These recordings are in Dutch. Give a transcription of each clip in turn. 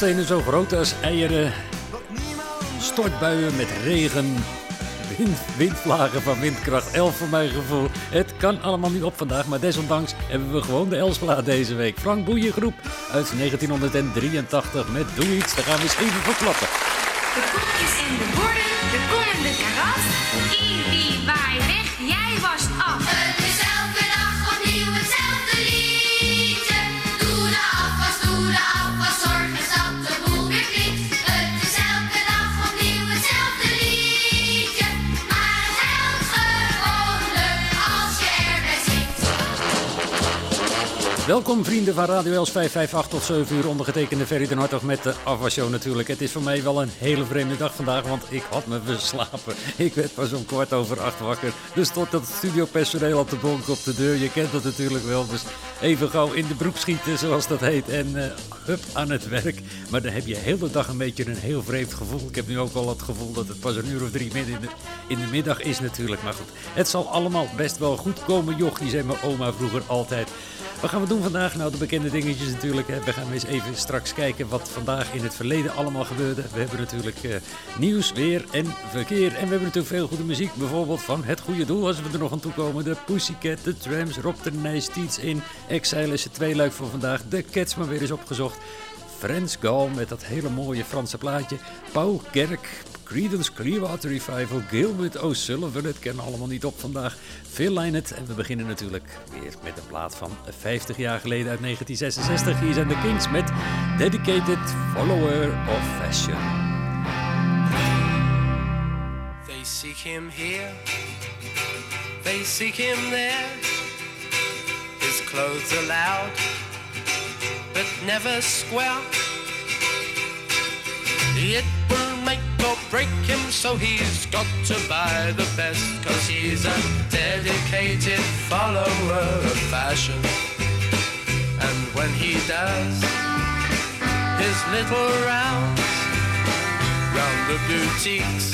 Stenen zo groot als eieren. Stortbuien met regen. Wind, windvlagen van windkracht 11 voor mijn gevoel. Het kan allemaal niet op vandaag, maar desondanks hebben we gewoon de Elsplaat deze week. Frank Boeiengroep uit 1983 met Doe Iets. Daar gaan we eens even voor klappen. De koekjes en de borden, de komende karas. Ibi, waai weg, jij was af. Welkom vrienden van Radio Els 558 tot 7 uur. Ondergetekende Ferry den Hartog met de afwasshow natuurlijk. Het is voor mij wel een hele vreemde dag vandaag, want ik had me verslapen. Ik werd pas om kwart over acht wakker. Dus tot dat studiopersoneel op de bonk op de deur. Je kent dat natuurlijk wel. Dus even gauw in de broek schieten, zoals dat heet. En uh, hup aan het werk. Maar dan heb je de dag een beetje een heel vreemd gevoel. Ik heb nu ook al het gevoel dat het pas een uur of drie midden in de, in de middag is natuurlijk. Maar goed, het zal allemaal best wel goed komen, jochie, zei mijn oma vroeger altijd. Wat gaan we doen vandaag? Nou, de bekende dingetjes natuurlijk. Hè. We gaan eens even straks kijken wat vandaag in het verleden allemaal gebeurde. We hebben natuurlijk uh, nieuws, weer en verkeer. En we hebben natuurlijk veel goede muziek. Bijvoorbeeld van Het Goede Doel, als we er nog aan toe komen. De Pussycat, de Trams, Rob de Nijs, Tiets in. Exile is het tweeluik voor vandaag. De Cats maar weer eens opgezocht. Frans Gal met dat hele mooie Franse plaatje. Paul Kerk, Creedence Clearwater Revival, Gilbert O'Sullivan, het kennen allemaal niet op vandaag. Phil Lynott en we beginnen natuurlijk weer met een plaat van 50 jaar geleden uit 1966. Hier zijn de Kings met Dedicated Follower of Fashion. They seek him here, they seek him there. His clothes are loud, but never square. It will make or break him, so he's got to buy the best, cause he's a dedicated follower of fashion. And when he does his little rounds round the boutiques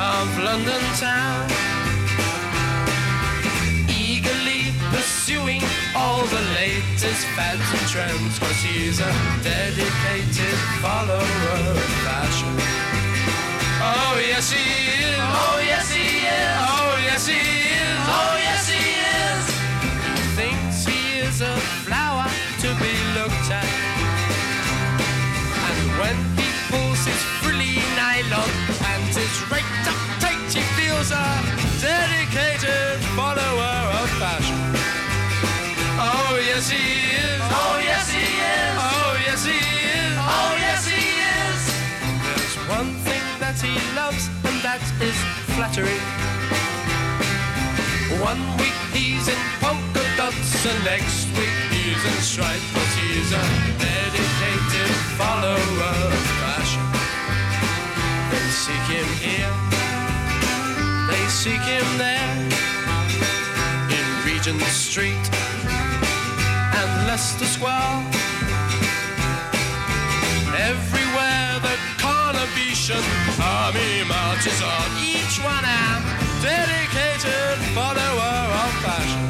of London town, eagerly pursuing all the latest fads and trends, cause he's a dedicated follower of fashion. Oh yes he is. Oh yes he is. Oh yes he is. Oh yes he is. He thinks he is a flower to be flattery. One week he's in polka dots, and next week he's in stripes, but he's a dedicated follower of fashion. They seek him here, they seek him there, in Regent Street and Leicester Square. Carnation army marches on, each one a dedicated follower of fashion.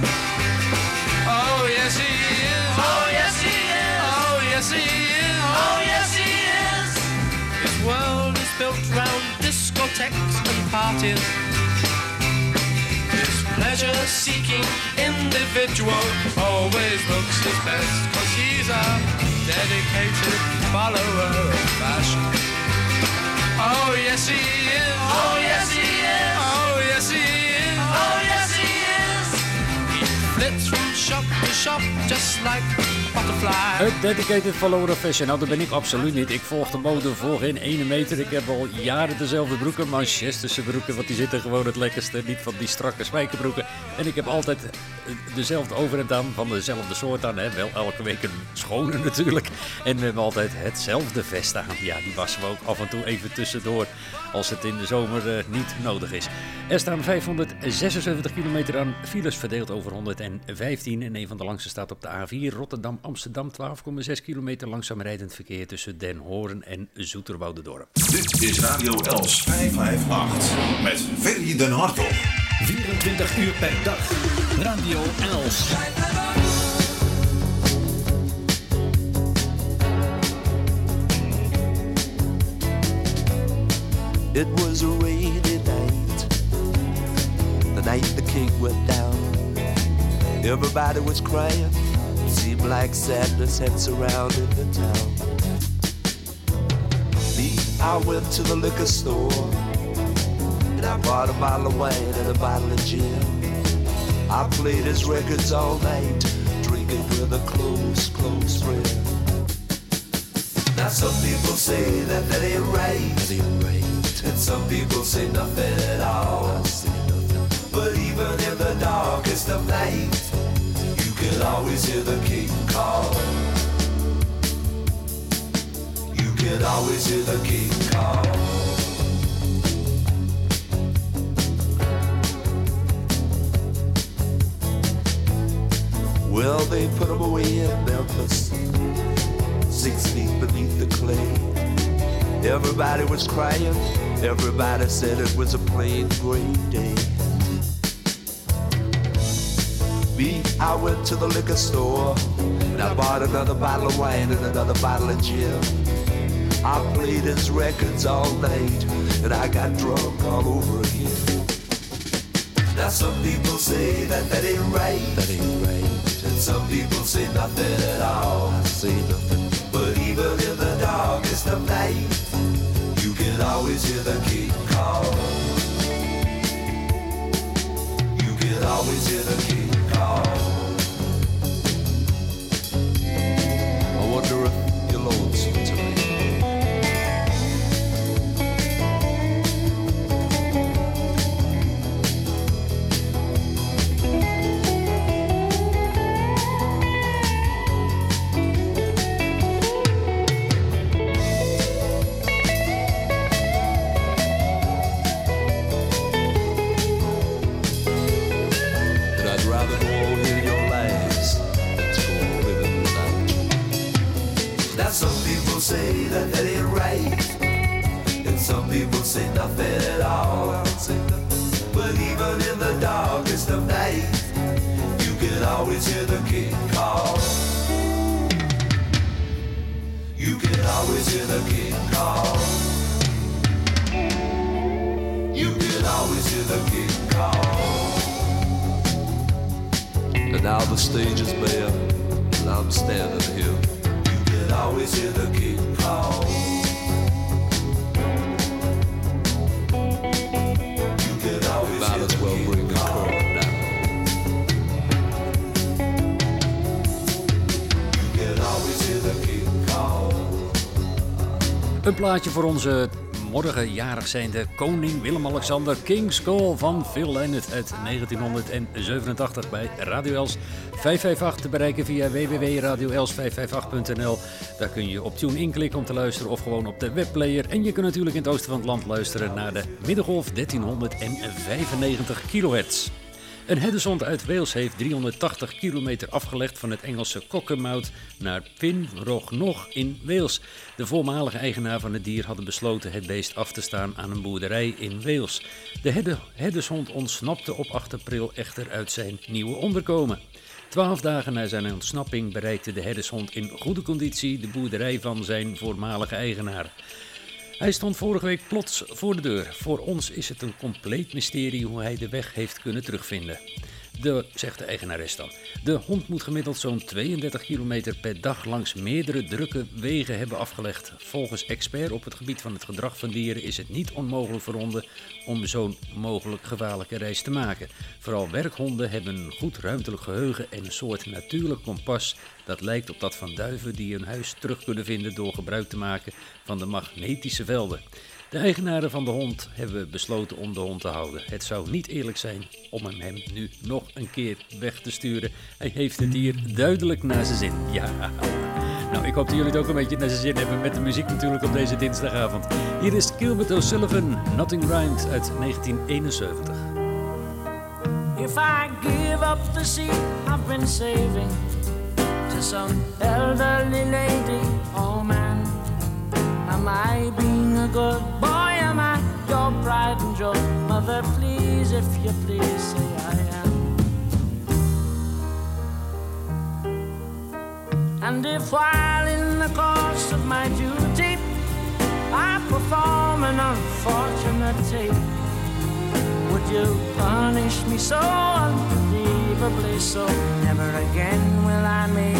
Oh yes he is. Oh yes he is. Oh yes he is. Oh yes he is. His world is built round discotheques and parties. His pleasure-seeking individual always looks his best, cause he's a dedicated follower of fashion. Oh yes he is. Oh yes he is. Oh yes he is. Oh yes he is. He flits from shop to shop just like Het dedicated follower fashion. Nou, dat ben ik absoluut niet. Ik volg de mode voor geen ene meter. Ik heb al jaren dezelfde broeken. Manchesterse broeken, want die zitten gewoon het lekkerste. Niet van die strakke spijkerbroeken. En ik heb altijd dezelfde overhemd aan, van dezelfde soort aan. Hè. Wel elke week een schone natuurlijk. En we hebben altijd hetzelfde vest aan. Ja, die wassen we ook af en toe even tussendoor. Als het in de zomer uh, niet nodig is. Er staan 576 kilometer aan files verdeeld over 115. En een van de langste staat op de A4 Rotterdam-Amsterdam. 12,6 kilometer langzaam rijdend verkeer tussen Den Hoorn en Zoeterwoudendorp. Dit is Radio Els 558 met Ferry den Hartog. 24 uur per dag. Radio Els. It was a rainy night, the night the king went down. Everybody was crying, seemed like sadness had surrounded the town. Me, I went to the liquor store, and I bought a bottle of wine and a bottle of gin. I played his records all night, drinking with a close, close friend. Now some people say that that ain't right. That ain't right. And some people say nothing at all. But even in the darkest of night, you can always hear the king call. You can always hear the king call. Well, they put him away in Memphis, six feet beneath the clay. Everybody was crying, everybody said it was a plain gray day. Me, I went to the liquor store and I bought another bottle of wine and another bottle of gin. I played his records all night and I got drunk all over again. Now some people say that that ain't right. That ain't right. And some people say nothing at all. I say nothing. But even in the darkest of night, always hear the king call. You can always hear the king say that that ain't right, and some people say nothing at all. But even in the darkest of night, you can always hear the king call. You can always hear the king call. You can always hear the king call. And now the stage is bare, and I'm standing here. You can always hear the king call. You can always the call. Een plaatje voor onze morgen jarig zijnde koning Willem-Alexander King's Call van Phil Lynott uit 1987 bij Radio Els 558 te bereiken via www.radioels558.nl. Daar kun je op tune inklikken om te luisteren of gewoon op de webplayer. En je kunt natuurlijk in het oosten van het land luisteren naar de middengolf 1395 kHz. Een herdeshond uit Wales heeft 380 kilometer afgelegd van het Engelse Cockermouth naar Pinrognog in Wales. De voormalige eigenaar van het dier hadden besloten het beest af te staan aan een boerderij in Wales. De herdeshond ontsnapte op 8 april echter uit zijn nieuwe onderkomen. Twaalf dagen na zijn ontsnapping bereikte de herdeshond in goede conditie de boerderij van zijn voormalige eigenaar. Hij stond vorige week plots voor de deur. Voor ons is het een compleet mysterie hoe hij de weg heeft kunnen terugvinden. De, zegt de eigenares dan. De hond moet gemiddeld zo'n 32 kilometer per dag langs meerdere drukke wegen hebben afgelegd. Volgens expert op het gebied van het gedrag van dieren is het niet onmogelijk voor honden om zo'n mogelijk gevaarlijke reis te maken. Vooral werkhonden hebben een goed ruimtelijk geheugen en een soort natuurlijk kompas dat lijkt op dat van duiven die hun huis terug kunnen vinden door gebruik te maken van de magnetische velden. De eigenaren van de hond hebben besloten om de hond te houden. Het zou niet eerlijk zijn om hem, nu nog een keer weg te sturen. Hij heeft het hier duidelijk naar zijn zin. Ja. Nou, ik hoop dat jullie het ook een beetje naar zijn zin hebben met de muziek natuurlijk op deze dinsdagavond. Hier is Gilbert O'Sullivan, Nothing Rhymes uit 1971. If I give up the seat I've been saving to some elderly lady, oh man, I being a good boy? Am I your pride and joy? Mother, please, if you please, say I am. And if while in the course of my duty I perform an unfortunate take, would you punish me so unbelievably so? Never again will I make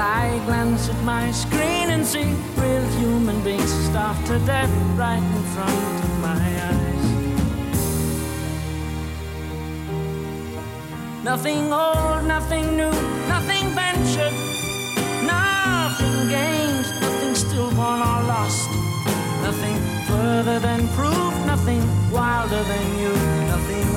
I glance at my screen and see real human beings starved to death right in front of my eyes? Nothing old, nothing new, nothing ventured, nothing gained, nothing stillborn or lost, nothing further than proof, nothing wilder than you, nothing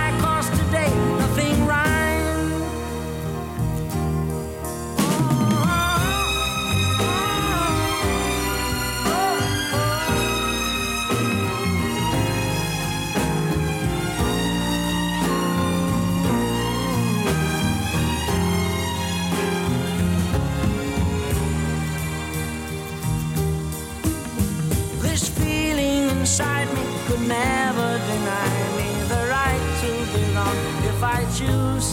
could never deny me the right to belong if I choose.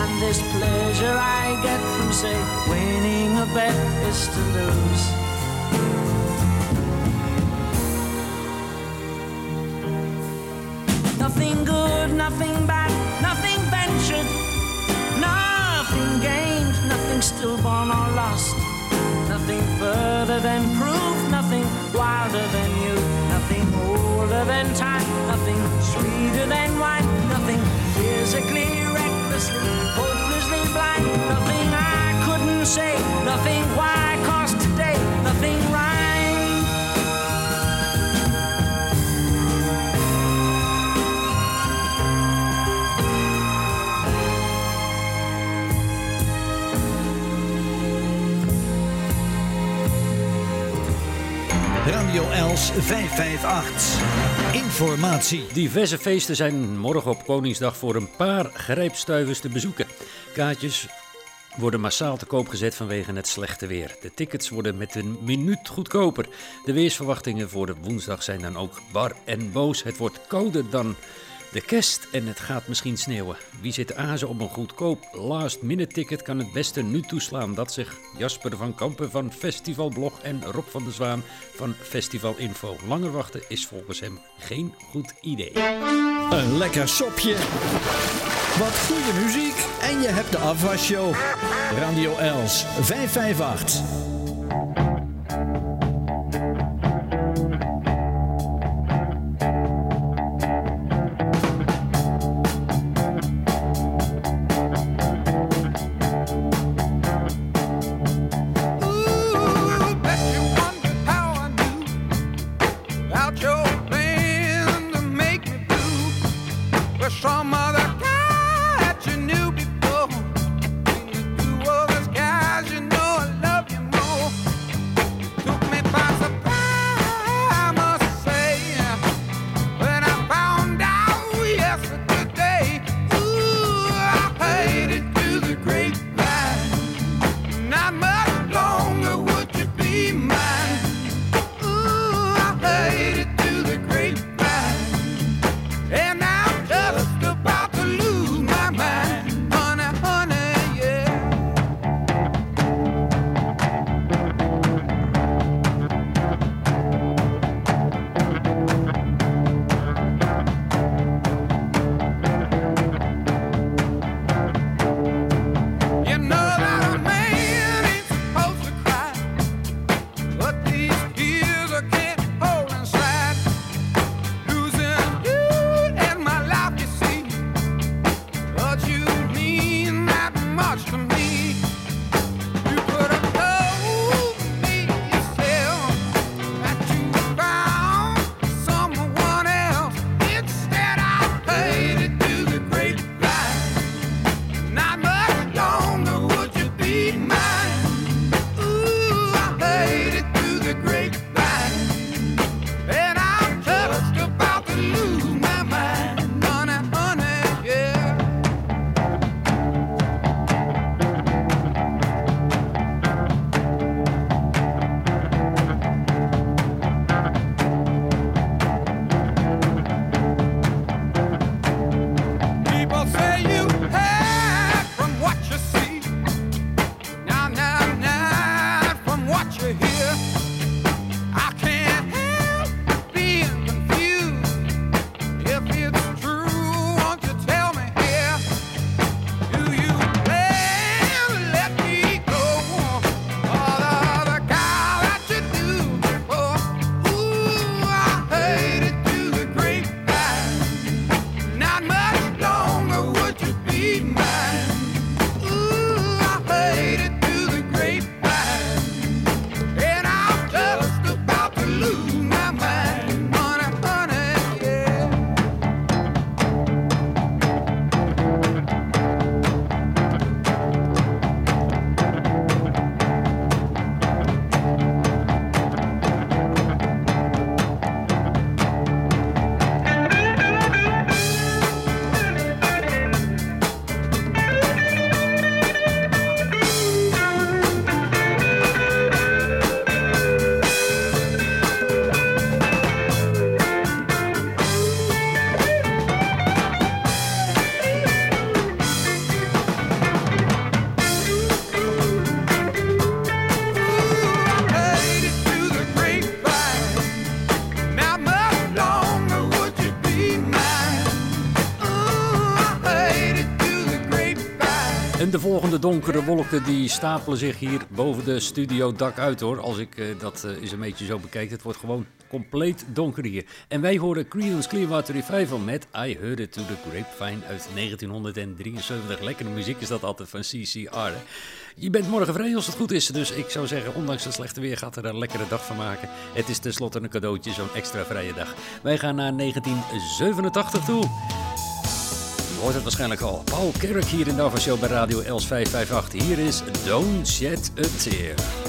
And this pleasure I get from, say, winning a bet is to lose. Nothing good, nothing bad, nothing ventured, nothing gained, nothing stillborn or lost. Nothing further than proof, nothing wilder than you, older than time, nothing sweeter than wine, nothing physically, recklessly, hopelessly blind, nothing I couldn't say, nothing why, cause today, nothing rhyme. Radio Els 558. Informatie. Diverse feesten zijn morgen op Koningsdag voor een paar grijpstuivers te bezoeken. Kaartjes worden massaal te koop gezet vanwege het slechte weer. De tickets worden met een minuut goedkoper. De weersverwachtingen voor de woensdag zijn dan ook bar en boos. Het wordt kouder dan de kerst en het gaat misschien sneeuwen. Wie zit azen op een goedkoop last minute ticket kan het beste nu toeslaan. Dat zegt Jasper van Kampen van Festivalblog en Rob van der Zwaan van Festival Info. Langer wachten is volgens hem geen goed idee. Een lekker sopje. Wat goede muziek. En je hebt de afwasshow. Radio Els 558. Blue. With some other guy that you knew de donkere wolken die stapelen zich hier boven de studio dak uit hoor. Als ik eh, dat eh, eens een beetje zo bekijk. Het wordt gewoon compleet donker hier. En wij horen Creedence Clearwater Revival met I Heard It To The Grapevine uit 1973. Lekkere muziek is dat altijd van CCR. Je bent morgen vrij als het goed is. Dus ik zou zeggen, ondanks het slechte weer gaat er een lekkere dag van maken. Het is tenslotte een cadeautje, zo'n extra vrije dag. Wij gaan naar 1987 toe. Je hoort het waarschijnlijk al. Paul Kerk hier in de Show bij Radio Els 558. Hier is Don't Shed a Tear.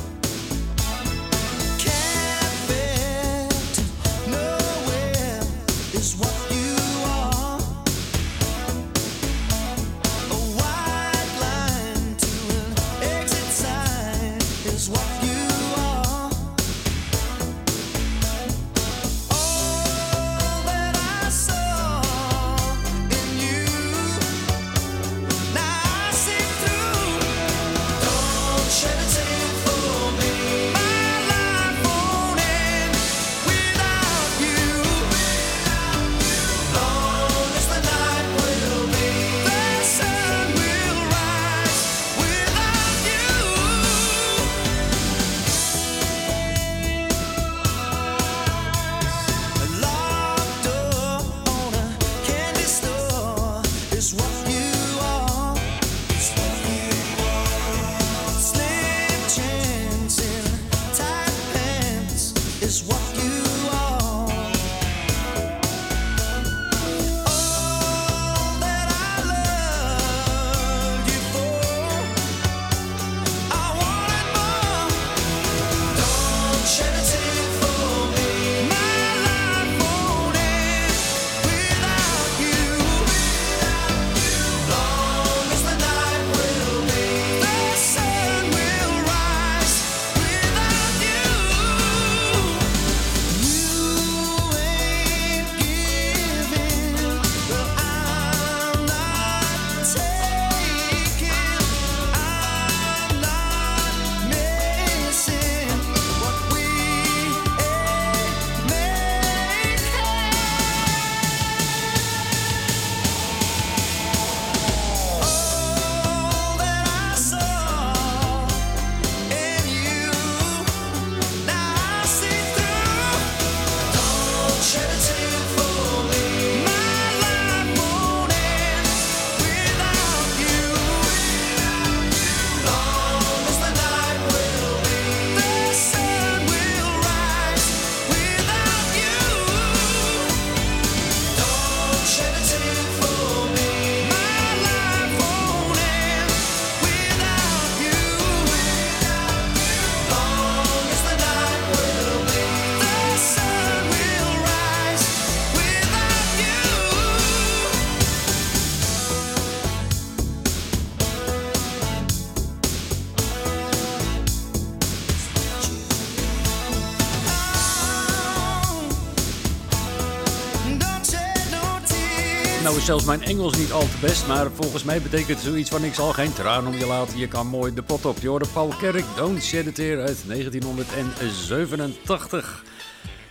Zelfs mijn Engels niet al te best, maar volgens mij betekent zoiets van ik zal geen traan om je laten. Je kan mooi de pot op. Je hoorde Paul Kerk, Don't Shed a Tear uit 1987.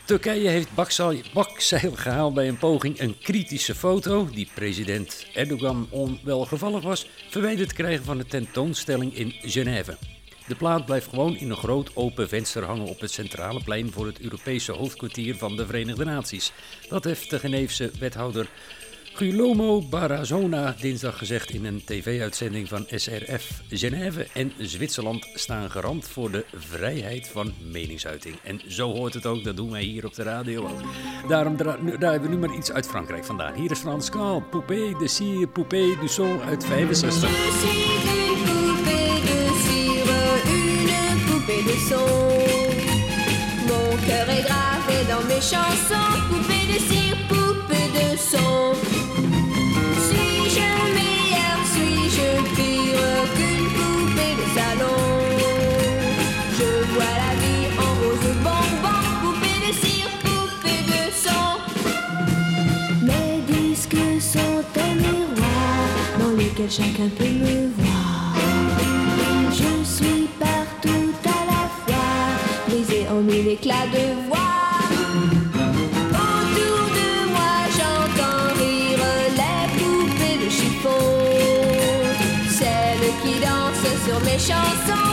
Turkije heeft bakzeil gehaald bij een poging een kritische foto, die president Erdogan onwelgevallig was, verwijderd te krijgen van de tentoonstelling in Genève. De plaat blijft gewoon in een groot open venster hangen op het centrale plein voor het Europese hoofdkwartier van de Verenigde Naties. Dat heeft de Geneefse wethouder Guillermo Barazona dinsdag gezegd in een tv-uitzending van SRF. Genève en Zwitserland staan garant voor de vrijheid van meningsuiting. En zo hoort het ook, dat doen wij hier op de radio ook. Daarom draaien we nu maar iets uit Frankrijk vandaan. Hier is Frans Kaal, Poupée de Cire, Poupée du Son uit 65. Je suis une poupée de cire, une poupée de son. Mon cœur est gravé dans mes chansons, poupée de cire, chacun peut me voir. Je suis partout à la fois, brisé en mille éclats de voix. Autour de moi, j'entends rire les poupées de chiffon, celles sur mes chansons,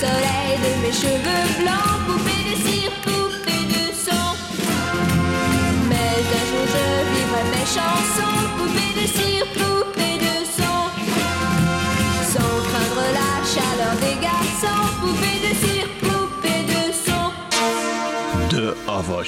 soleil de mes cheveux blancs, poupée de cire, poupée de son. Mais un jour je vivrai mes chansons, poupée de cire, poupée de son. Sans craindre la chaleur des garçons, poupée de cire, poupée de son. De Ava.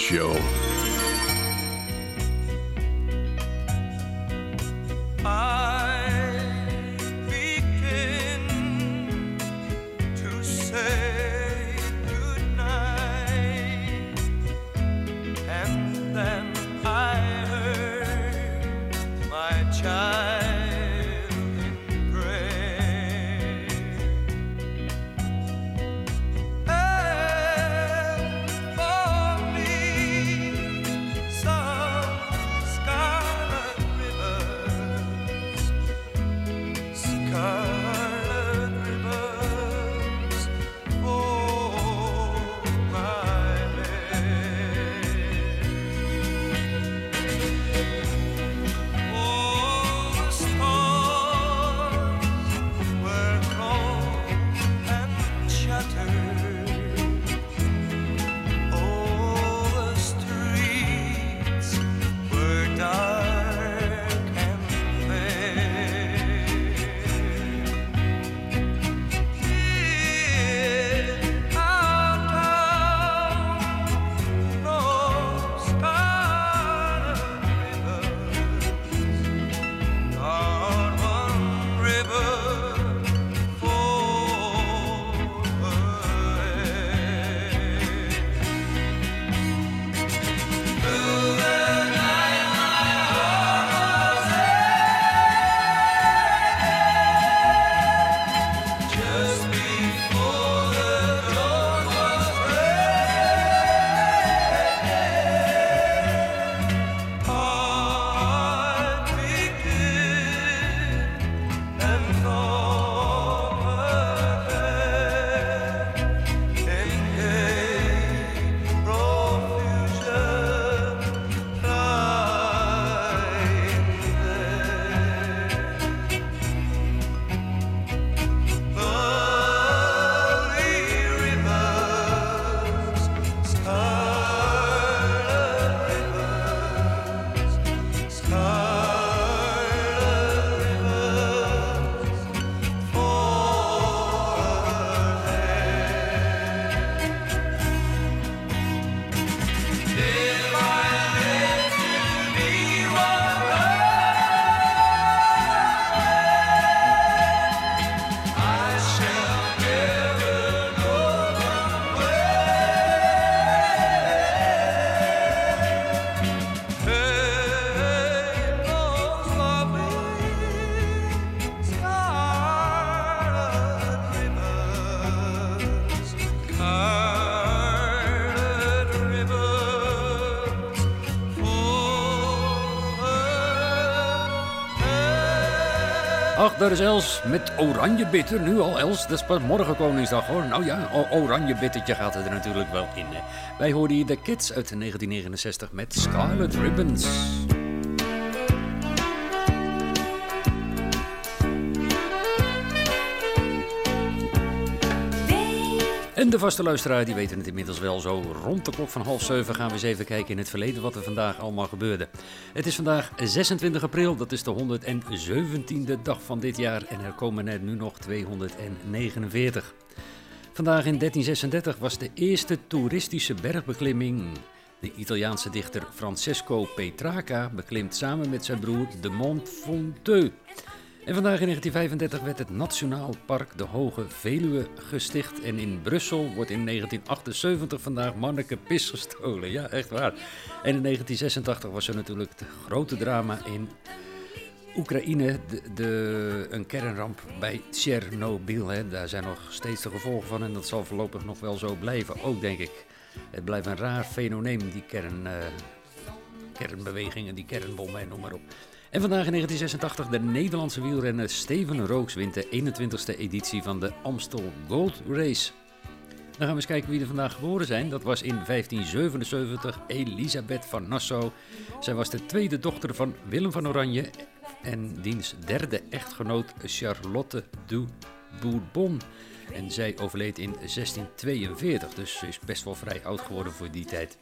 Daar is Els met oranje bitter. Nu al, Els. Dat is pas morgen Koningsdag, hoor. Nou ja, oranje bittertje gaat er natuurlijk wel in. Wij hoorden hier de Kids uit 1969 met Scarlet Ribbons. En de vaste luisteraar, die weten het inmiddels wel zo. Rond de klok van half zeven gaan we eens even kijken in het verleden wat er vandaag allemaal gebeurde. Het is vandaag 26 april, dat is de 117e dag van dit jaar en er komen er nu nog 249. Vandaag in 1336 was de eerste toeristische bergbeklimming. De Italiaanse dichter Francesco Petrarca beklimt samen met zijn broer de Mont Fonteux. En vandaag in 1935 werd het Nationaal Park de Hoge Veluwe gesticht. En in Brussel wordt in 1978 vandaag manneke pis gestolen. Ja, echt waar. En in 1986 was er natuurlijk het grote drama in Oekraïne. De, een kernramp bij Tsjernobyl. Hè. Daar zijn nog steeds de gevolgen van. En dat zal voorlopig nog wel zo blijven. Ook denk ik. Het blijft een raar fenomeen, die kern, eh, kernbewegingen, die kernbommen en noem maar op. En vandaag in 1986 de Nederlandse wielrenner Steven Rooks wint de 21ste editie van de Amstel Gold Race. Dan gaan we eens kijken wie er vandaag geboren zijn. Dat was in 1577 Elisabeth van Nassau. Zij was de tweede dochter van Willem van Oranje en diens derde echtgenoot Charlotte de Bourbon. En zij overleed in 1642, dus ze is best wel vrij oud geworden voor die tijd.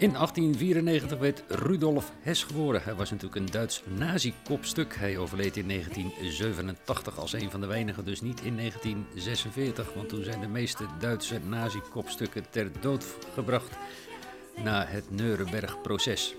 In 1894 werd Rudolf Hess geboren. Hij was natuurlijk een Duits nazi-kopstuk. Hij overleed in 1987 als een van de weinigen, dus niet in 1946. Want toen zijn de meeste Duitse nazi-kopstukken ter dood gebracht na het Nuremberg-proces.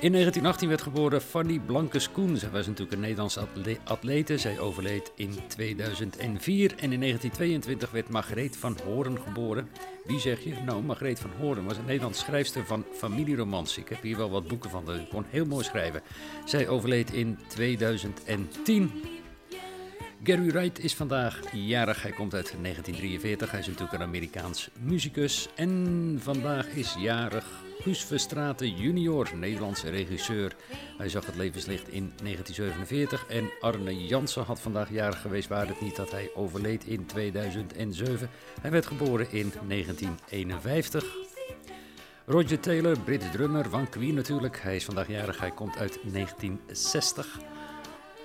In 1918 werd geboren Fanny Blankes-Koen. Zij was natuurlijk een Nederlandse atle- atlete. Zij overleed in 2004. En in 1922 werd Margreet van Hoorn geboren. Wie zeg je? Nou, Margreet van Hoorn was een Nederlandse schrijfster van familieromans. Ik heb hier wel wat boeken van. Ze kon heel mooi schrijven. Zij overleed in 2010. Gary Wright is vandaag jarig. Hij komt uit 1943. Hij is natuurlijk een Amerikaans muzikus. En vandaag is jarig Guus Verstraeten junior, Nederlandse regisseur. Hij zag het levenslicht in 1947. En Arne Jansen had vandaag jarig geweest, waar het niet dat hij overleed in 2007. Hij werd geboren in 1951. Roger Taylor, Brits drummer van Queen natuurlijk. Hij is vandaag jarig, hij komt uit 1960.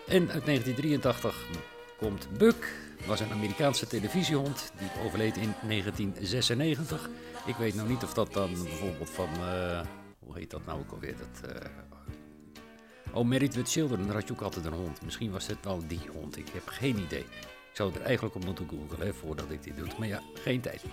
En uit 1983 komt Buck. was een Amerikaanse televisiehond. Die overleed in 1996. Ik weet nou niet of dat dan bijvoorbeeld van... eh, hoe heet dat nou ook alweer? Dat, eh, oh, Married with Children. Daar had je ook altijd een hond. Misschien was het wel die hond. Ik heb geen idee. Ik zou er eigenlijk op moeten googlen voordat ik dit doe. Maar ja, geen tijd.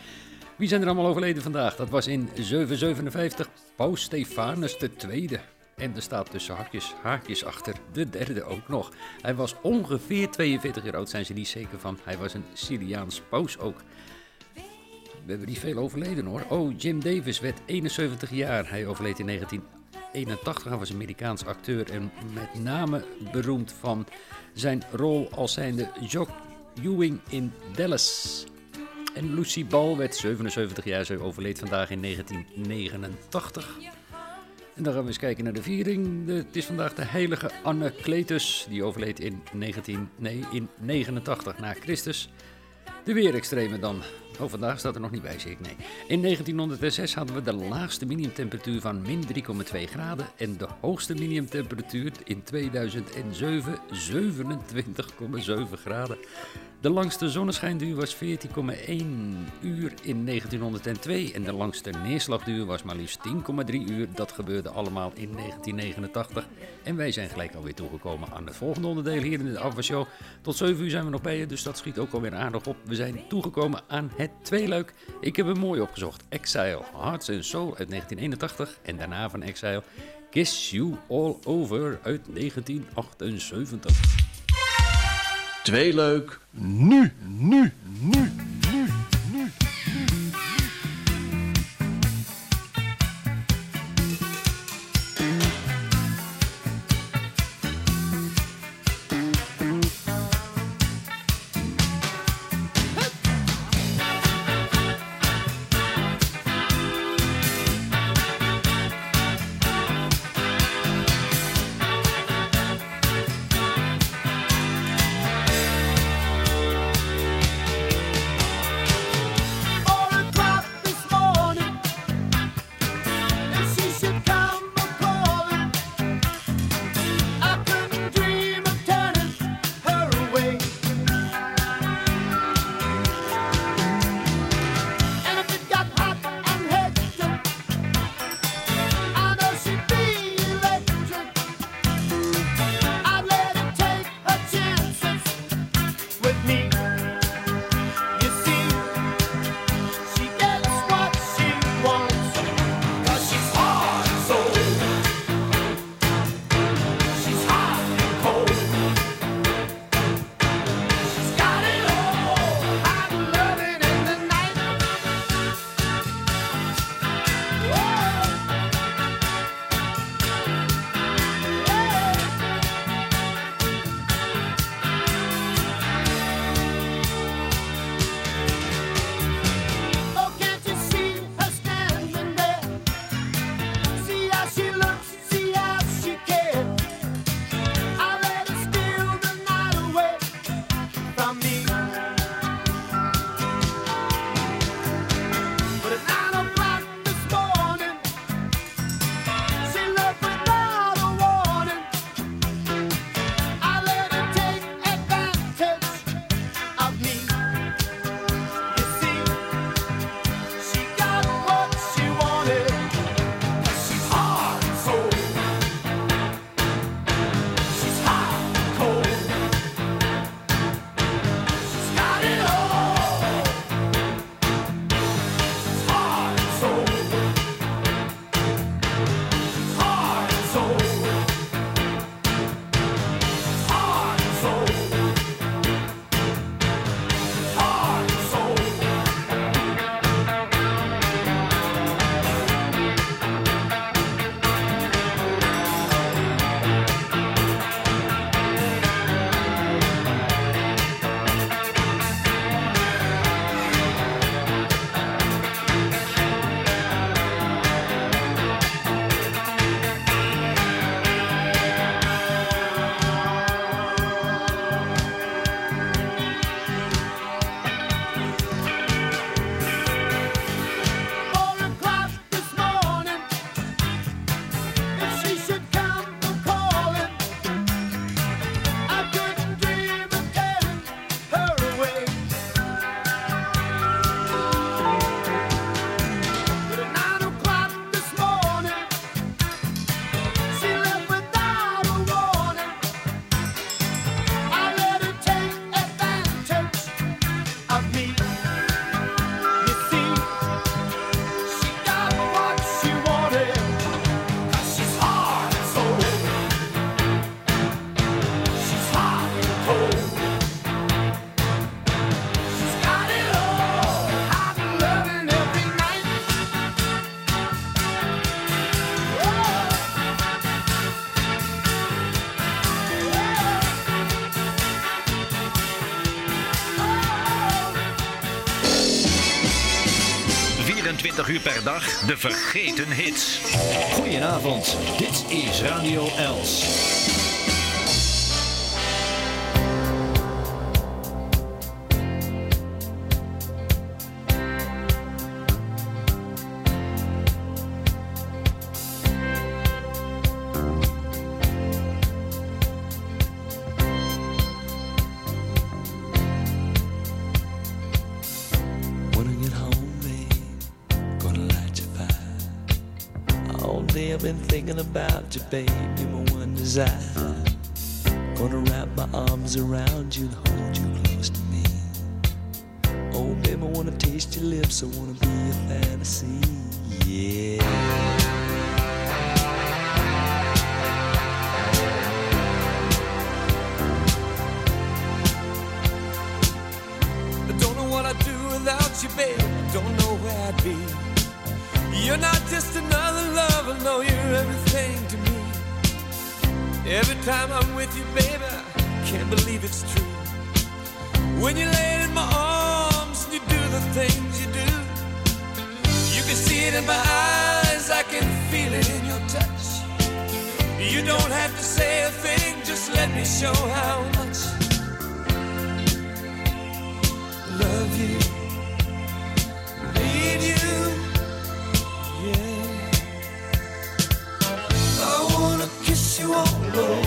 Wie zijn er allemaal overleden vandaag? Dat was in 757 Paus Stefanus II. En er staat tussen hakjes, haakjes achter de derde ook nog. Hij was ongeveer 42 jaar oud, zijn ze niet zeker van. Hij was een Syriaans paus ook. We hebben niet veel overleden hoor. Oh, Jim Davis werd 71 jaar. Hij overleed in 1981. Hij was Amerikaans acteur en met name beroemd van zijn rol als zijnde Jock Ewing in Dallas. En Lucy Ball werd 77 jaar. Ze overleed vandaag in 1989. En dan gaan we eens kijken naar de viering. Het is vandaag de heilige Anne Cletus. Die overleed in, 19, nee, in 89 na Christus. De weerextremen dan. Oh, vandaag staat er nog niet bij, zie ik. Nee. In 1906 hadden we de laagste minimumtemperatuur van min 3,2 graden. En de hoogste minimumtemperatuur in 2007 27,7 graden. De langste zonneschijnduur was 14,1 uur in 1902 en de langste neerslagduur was maar liefst 10,3 uur. Dat gebeurde allemaal in 1989. En wij zijn gelijk alweer toegekomen aan het volgende onderdeel hier in de Alpha Show. Tot 7 uur zijn we nog bij je, dus dat schiet ook alweer aardig op. We zijn toegekomen aan het tweeluik. Ik heb hem mooi opgezocht. Exile, Hearts and Soul uit 1981 en daarna van Exile Kiss You All Over uit 1978. Tweeluik, nu, nu, nu, nu, 24 uur per dag de vergeten hits. Goedenavond, dit is Radio Els. Been thinking about you, baby, my one desire. Gonna wrap my arms around you and hold you close to me. Oh, baby, I wanna taste your lips. I wanna be your fantasy. Yeah. Time I'm with you, baby, can't believe it's true. When you lay in my arms and you do the things you do, you can see it in my eyes, I can feel it in your touch. You don't have to say a thing, just let me show how much love you, need you, yeah. I wanna kiss you all over,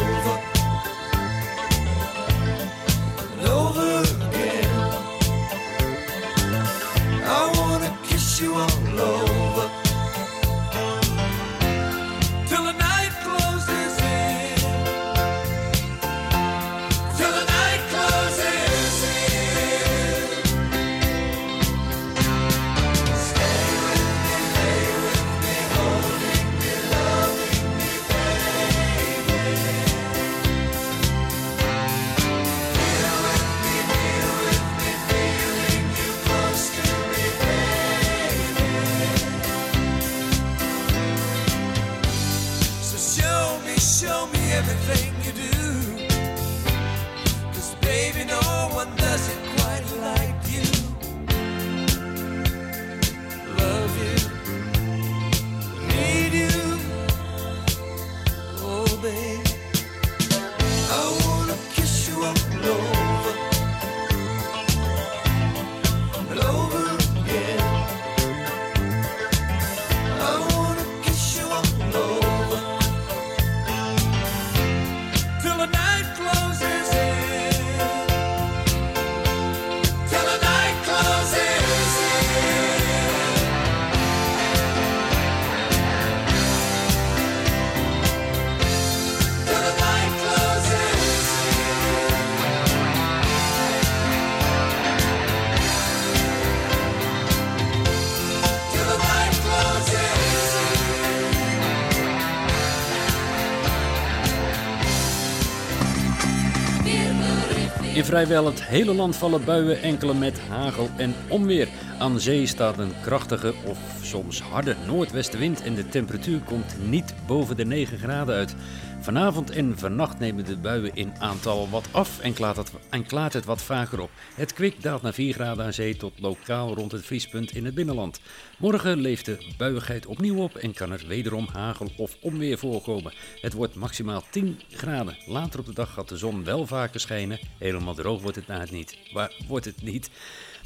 vrijwel het hele land vallen buien, enkele met hagel en onweer. Aan zee staat een krachtige of soms harde noordwestenwind en de temperatuur komt niet boven de 9 graden uit. Vanavond en vannacht nemen de buien in aantal wat af en klaart het, en klaart het wat vaker op. Het kwik daalt naar 4 graden aan zee tot lokaal rond het vriespunt in het binnenland. Morgen leeft de buiigheid opnieuw op en kan er wederom hagel of onweer voorkomen. Het wordt maximaal 10 graden. Later op de dag gaat de zon wel vaker schijnen. Helemaal droog wordt het na het niet. Maar wordt het niet.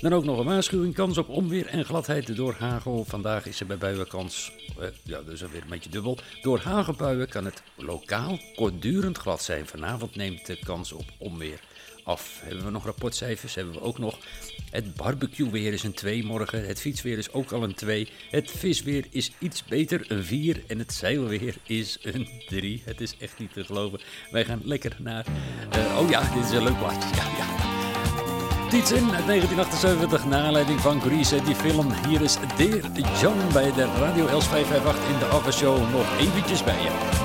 Dan ook nog een waarschuwing, kans op onweer en gladheid door hagel. Vandaag is er bij buien kans, eh, ja, dus weer een beetje dubbel. Door hagelbuien kan het lokaal kortdurend glad zijn. Vanavond neemt de kans op onweer af. Hebben we nog rapportcijfers? Hebben we ook nog. Het barbecueweer is een 2 morgen. Het fietsweer is ook al een 2. Het visweer is iets beter, een 4. En het zeilweer is een 3. Het is echt niet te geloven. Wij gaan lekker naar... eh, oh ja, dit is een leuk plaatje. Ja, ja. Tietzen uit 1978, naar aanleiding van Grease, die film. Hier is Dear John bij de Radio Els 558 in de aftershow. Nog eventjes bij je.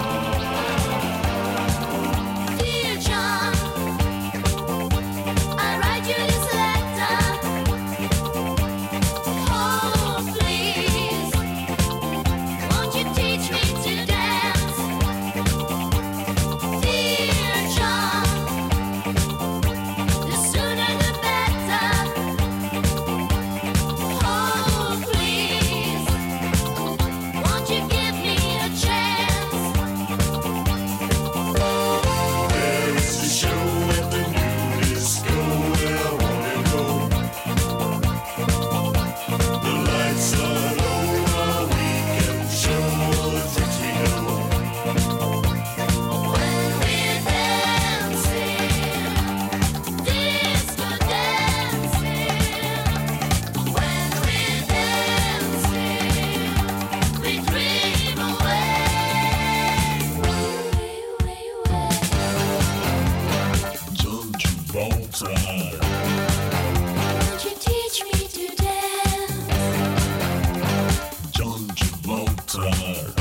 Travolta.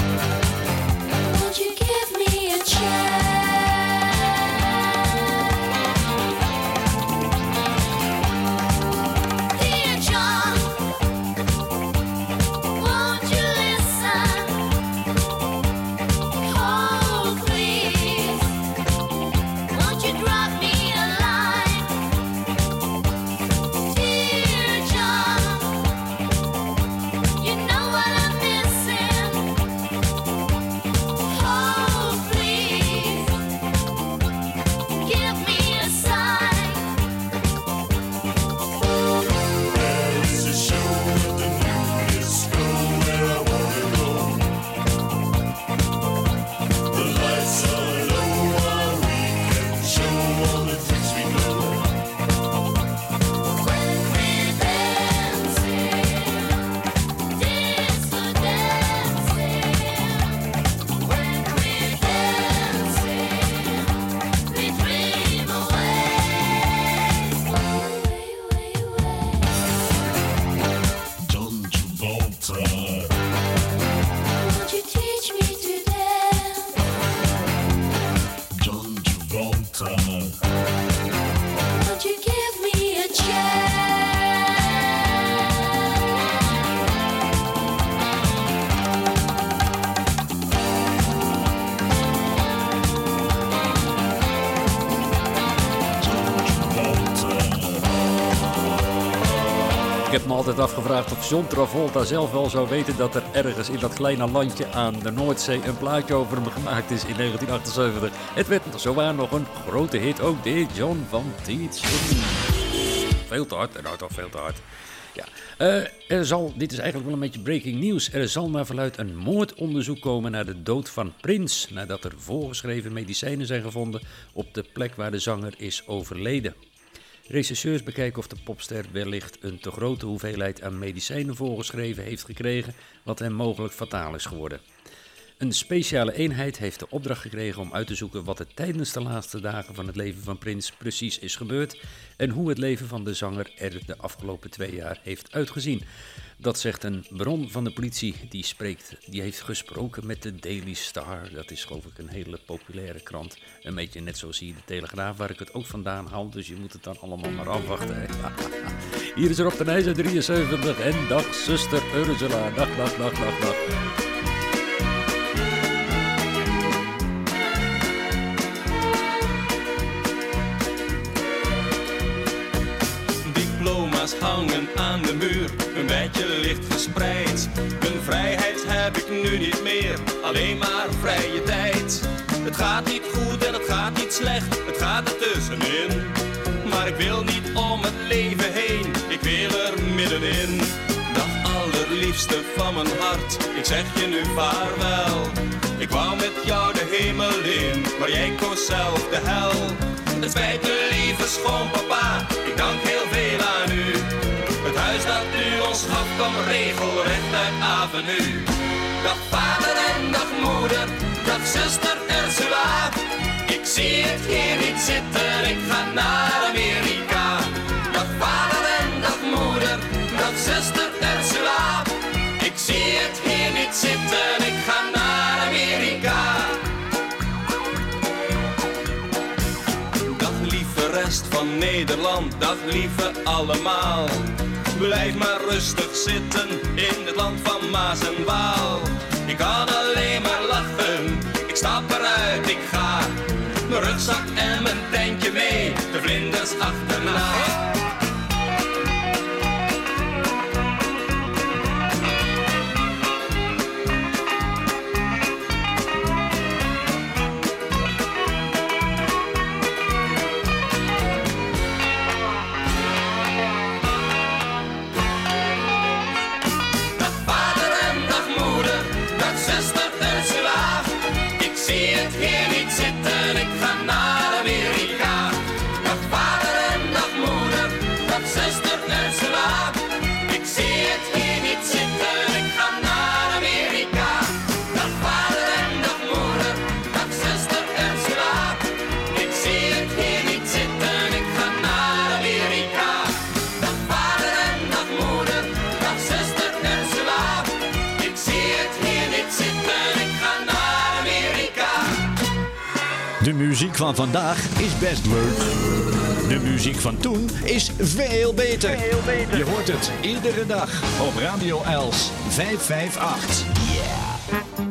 John Travolta zelf wel zou weten dat er ergens in dat kleine landje aan de Noordzee een plaatje over hem gemaakt is in 1978. Het werd zowaar nog een grote hit, ook dit John van Tietjen. Veel te hard, nou toch veel te hard. Ja. Eh, er zal, dit is eigenlijk wel een beetje breaking news. Er zal naar verluid een moordonderzoek komen naar de dood van Prins. Nadat er voorgeschreven medicijnen zijn gevonden op de plek waar de zanger is overleden. Rechercheurs bekijken of de popster wellicht een te grote hoeveelheid aan medicijnen voorgeschreven heeft gekregen, wat hem mogelijk fataal is geworden. Een speciale eenheid heeft de opdracht gekregen om uit te zoeken wat er tijdens de laatste dagen van het leven van Prins precies is gebeurd en hoe het leven van de zanger er de afgelopen twee jaar heeft uitgezien. Dat zegt een bron van de politie die spreekt, die heeft gesproken met de Daily Star. Dat is geloof ik een hele populaire krant. Een beetje net zoals hier de Telegraaf, waar ik het ook vandaan haal. Dus je moet het dan allemaal maar afwachten. Hier is Rob de uit 73 en dag zuster Ursula. Dag, dag, dag, dag, dag. Aan de muur, een beetje licht verspreid. Mijn vrijheid heb ik nu niet meer, alleen maar vrije tijd. Het gaat niet goed en het gaat niet slecht, het gaat er tussenin. Maar ik wil niet om het leven heen, ik wil er middenin. Dag allerliefste van mijn hart, ik zeg je nu vaarwel. Ik wou met jou de hemel in, maar jij koos zelf de hel. Het spijt me lieve schoonpapa, ik dank heel veel gaf kwam regelrecht uit Avenue. Dag vader en dag moeder, dag zuster Ursula. Ik zie het hier niet zitten, ik ga naar Amerika. Dag vader en dag moeder, dag zuster Ursula. Ik zie het hier niet zitten, ik ga naar Amerika. Dag lieve rest van Nederland, dag lieve allemaal. Blijf maar rustig zitten in het land van Maas en Waal. Ik kan alleen maar lachen, ik stap eruit, ik ga. Mijn rugzak en mijn tentje mee, de vlinders achterna. Van vandaag is best leuk. De muziek van toen is veel beter. Je hoort het iedere dag op Radio Els 558. Where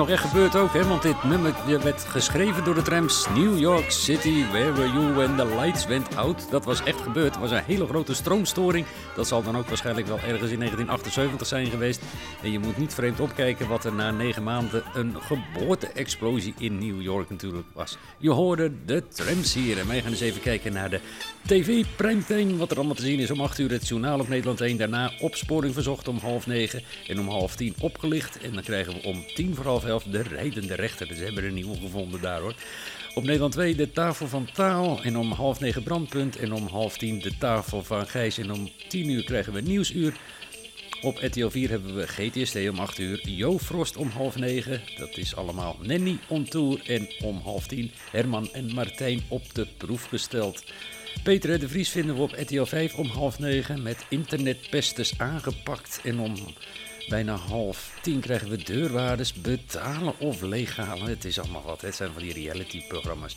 nog echt gebeurd ook, hè? Want dit nummer werd geschreven door de trams New York City, Where Were You When The Lights Went Out. Dat was echt gebeurd. Het was een hele grote stroomstoring. Dat zal dan ook waarschijnlijk wel ergens in 1978 zijn geweest. En je moet niet vreemd opkijken wat er na negen maanden een geboorte-explosie in New York natuurlijk was. Je hoorde de trams hier. En wij gaan eens even kijken naar de TV Primetime. Wat er allemaal te zien is om 8 uur het journaal op Nederland 1. Daarna opsporing verzocht om half negen en om half tien opgelicht. En dan krijgen we om tien voor half elf de rijdende rechter. Dus hebben er een nieuwe gevonden daar hoor. Op Nederland 2 de tafel van taal en om half negen brandpunt. En om half tien de tafel van Gijs. En om tien uur krijgen we nieuwsuur. Op RTL 4 hebben we GTST om 8 uur, Jo Frost om half 9. Dat is allemaal Nanny on tour. En om half 10 Herman en Martijn op de proef gesteld. Peter de Vries vinden we op RTL 5 om half 9 met internetpesters aangepakt. En om bijna half 10 krijgen we deurwaarders betalen of leeghalen. Het is allemaal wat, het zijn van die reality programma's.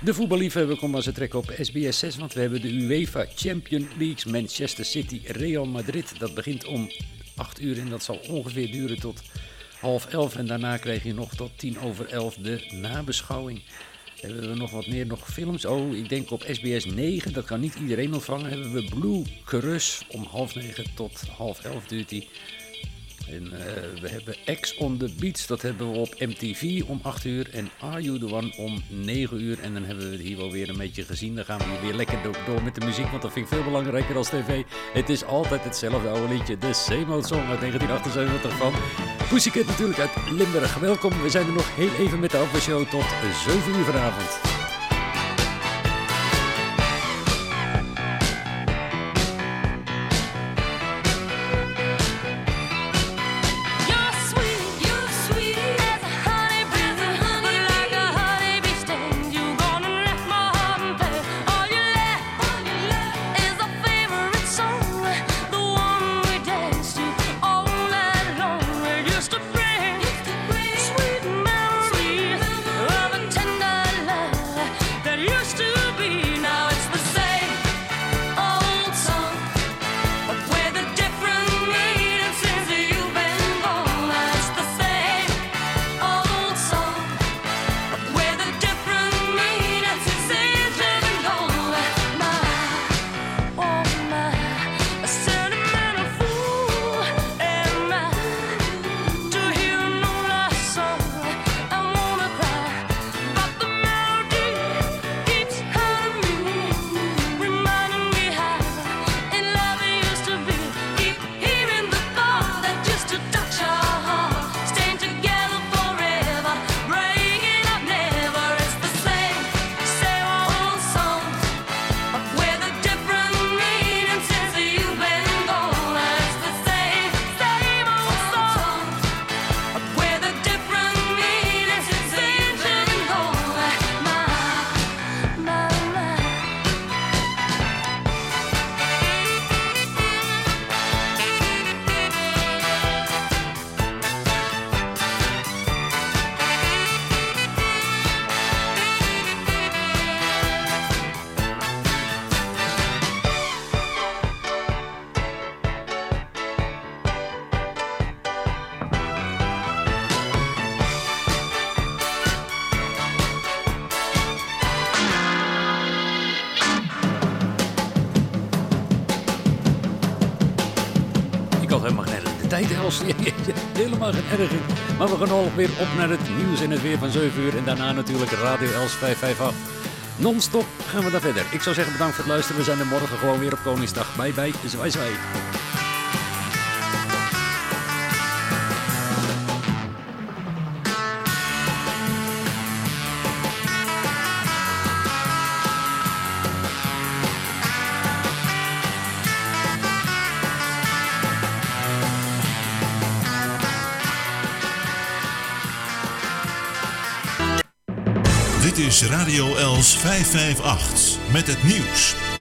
De voetballiefhebber komt als het trekken op SBS 6, want we hebben de UEFA Champions League Manchester City Real Madrid. Dat begint om 8 uur en dat zal ongeveer duren tot half 11. En daarna krijg je nog tot 10 over 11 de nabeschouwing. Hebben we nog wat meer nog films? Oh, ik denk op SBS 9, dat kan niet iedereen ontvangen. Hebben we Blue Crush om half 9 tot half 11 duurt die. En eh, we hebben X on the Beach, dat hebben we op MTV om 8 uur. En Are You the One om 9 uur. En dan hebben we het hier wel weer een beetje gezien. Dan gaan we hier weer lekker do- door met de muziek, want dat vind ik veel belangrijker als tv. Het is altijd hetzelfde oude liedje. De Same Song uit 1978 van Pussycat natuurlijk uit Limburg. Welkom, we zijn er nog heel even met de afwasshow tot 7 uur vanavond. We gaan alweer op naar het nieuws en het weer van 7 uur. En daarna natuurlijk Radio Els 558. Non-stop gaan we daar verder. Ik zou zeggen bedankt voor het luisteren. We zijn er morgen gewoon weer op Koningsdag. Bye bye. Zwaai zwaai. Radio Els 558 met het nieuws.